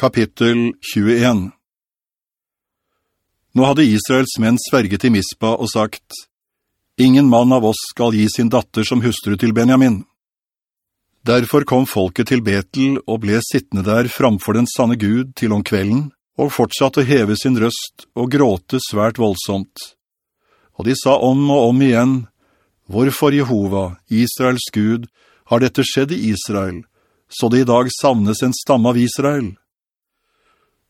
Kapittel 21 Nå hadde Israels menn sverget i Mispa og sagt, «Ingen mann av oss skal gi sin datter som hustru til Benjamin.» Derfor kom folket til Betel og ble sittende der framfor den sanne Gud til om kvelden, og fortsatte å heve sin røst og gråte svært voldsomt. Og de sa om og om igjen, «Hvorfor Jehova, Israels Gud, har dette skjedd i Israel, så det i dag savnes en stamme av Israel?»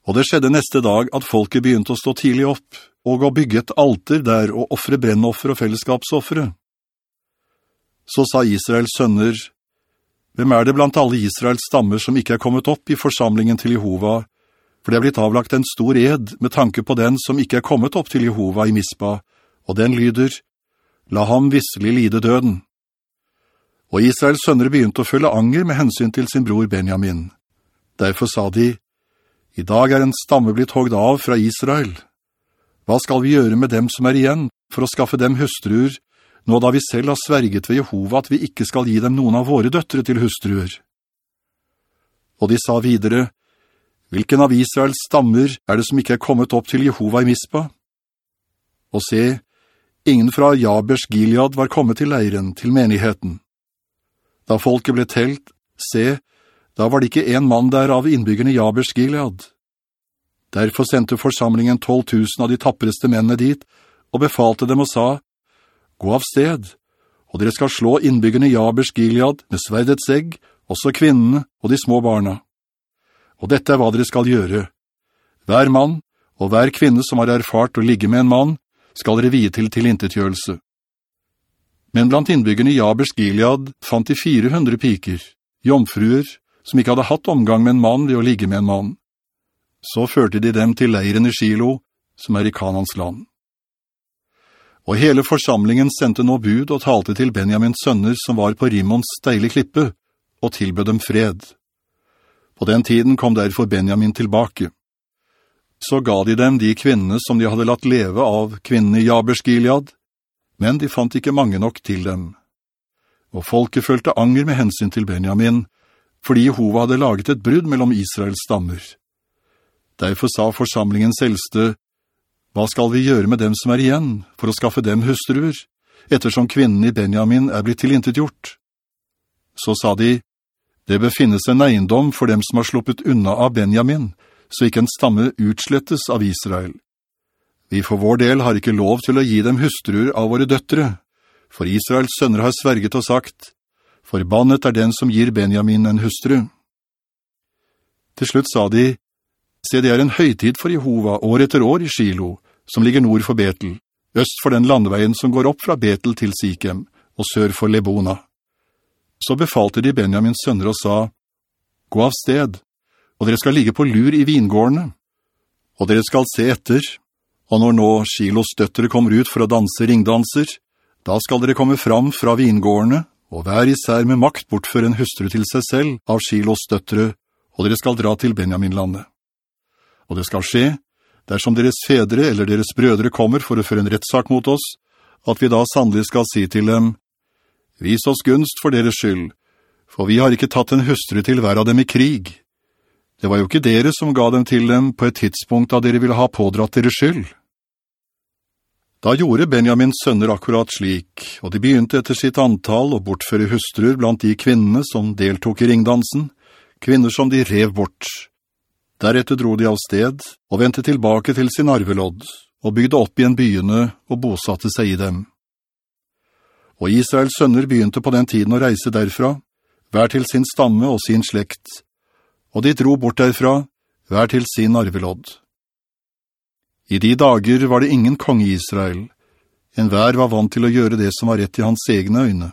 Og det skjedde neste dag at folket begynte å stå tidlig opp, og å bygge et alter der og offre brennoffer og fellesskapsoffere. Så sa Israels sønner, «Hvem er det blant alle Israels stammer som ikke er kommet opp i forsamlingen til Jehova, for det er blitt avlagt en stor ed med tanke på den som ikke er kommet opp til Jehova i Mispa, og den lyder, «La ham visselig lide døden.» Og Israels sønner begynte å følge anger med hensyn til sin bror Benjamin. Derfor sa de, i dag er en stamme blitt hogd av fra Israel. Hva skal vi gjøre med dem som er igjen, for å skaffe dem hustruer, nå da vi selv har sverget ved Jehova at vi ikke skal gi dem noen av våre døttere til hustruer? Og de sa videre, Hvilken av Israels stammer er det som ikke er kommet opp til Jehova i Mispa? Og se, ingen fra Jabers Gilead var kommet til leiren, til menigheten. Da folket ble telt, se, da var det ikke en mann der av innbyggerne Jabers Gilead. Derfor sendte forsamlingen 12 000 av de tappereste mennene dit, og befalte dem og sa, «Gå av sted, og dere skal slå innbyggerne Jabers Gilead med sverdets egg, også kvinnene og de små barna. Og dette er hva dere skal gjøre. Hver mann og hver kvinne som har erfart å ligge med en mann, skal dere vie til tilintetgjørelse. Men blant innbyggerne Jabers Gilead fant de 400 piker, jomfruer, som ikke hadde hatt omgang med en mann ved å ligge med en mann. Så førte de dem til leiren i Shilo, som er i Kanans land. Og hele forsamlingen sendte nå bud og talte til Benjamins sønner som var på Rimons steile klippe, og tilbød dem fred. På den tiden kom derfor Benjamin tilbake. Så ga de dem de kvinnene som de hadde latt leve av kvinnene i Jabers Gilead, men de fant ikke mange nok til dem. Og folket følte anger med hensyn til Benjamin, fordi Jehova hadde laget et brudd mellom Israels stammer. Derfor sa forsamlingens eldste, «Hva skal vi gjøre med dem som er igjen, for å skaffe dem hustruer, ettersom kvinnen i Benjamin er blitt tilintetgjort?» Så sa de, «Det befinnes en eiendom for dem som har sluppet unna av Benjamin, så ikke en stamme utslettes av Israel. Vi for vår del har ikke lov til å gi dem hustruer av våre døttere, for Israels sønner har sverget og sagt, Forbannet er den som gir Benjamin en hustru. Til slutt sa de, Se, det er en høytid for Jehova år etter år i Shilo, som ligger nord for Betel, øst for den landveien som går opp fra Betel til Sikhem, og sør for Lebona. Så befalte de Benjamins sønner og sa, Gå av sted, og dere skal ligge på lur i vingårdene, og dere skal se etter, og når nå Shilos døttere kommer ut for å danse ringdanser, da skal dere komme fram fra vingårdene og hver især med makt bortfør en hustru til seg selv av Shilos døttere, og dere skal dra til Benjaminlandet. Og det skal skje, dersom deres fedre eller deres brødre kommer for å føre en rettsak mot oss, at vi da sannelig skal si til dem, «Vis oss gunst for deres skyld, for vi har ikke tatt en hustru til hver av dem i krig. Det var jo ikke dere som ga dem til dem på et tidspunkt da dere ville ha pådratt deres skyld.» Da gjorde Benjamins sønner akkurat slik, og de begynte etter sitt antall å bortføre hustruer blant de kvinnene som deltok i ringdansen, kvinner som de rev bort. Deretter dro de av sted og ventet tilbake til sin arvelodd, og bygde opp igjen byene og bosatte seg i dem. Og Israels sønner begynte på den tiden å reise derfra, hver til sin stamme og sin slekt, og de dro bort derfra, hver til sin arvelodd. I de dager var det ingen konge i Israel. En hver var vant til å gjøre det som var rett i hans egne øyne.